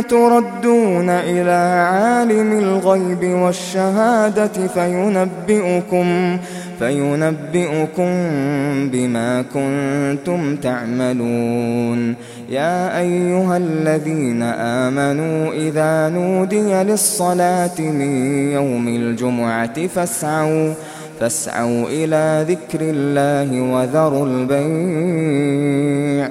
تردون إلى عالم الغيب والشهادة فينبئكم فينبئكم بما كنتم تعملون. يا أيها الذين آمنوا إذا نودي للصلاة من يوم الجمعة فاسعوا فاسعوا إلى ذكر الله وذروا البيع.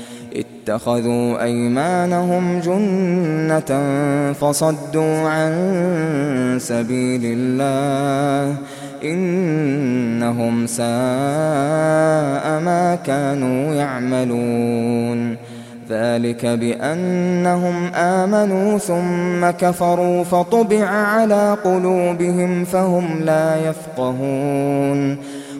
اتخذوا أيمانهم جنة فصدوا عن سبيل الله إنهم ساء ما كانوا يعملون ذلك بأنهم آمنوا ثم كفروا فطبع على قلوبهم فهم لا يفقهون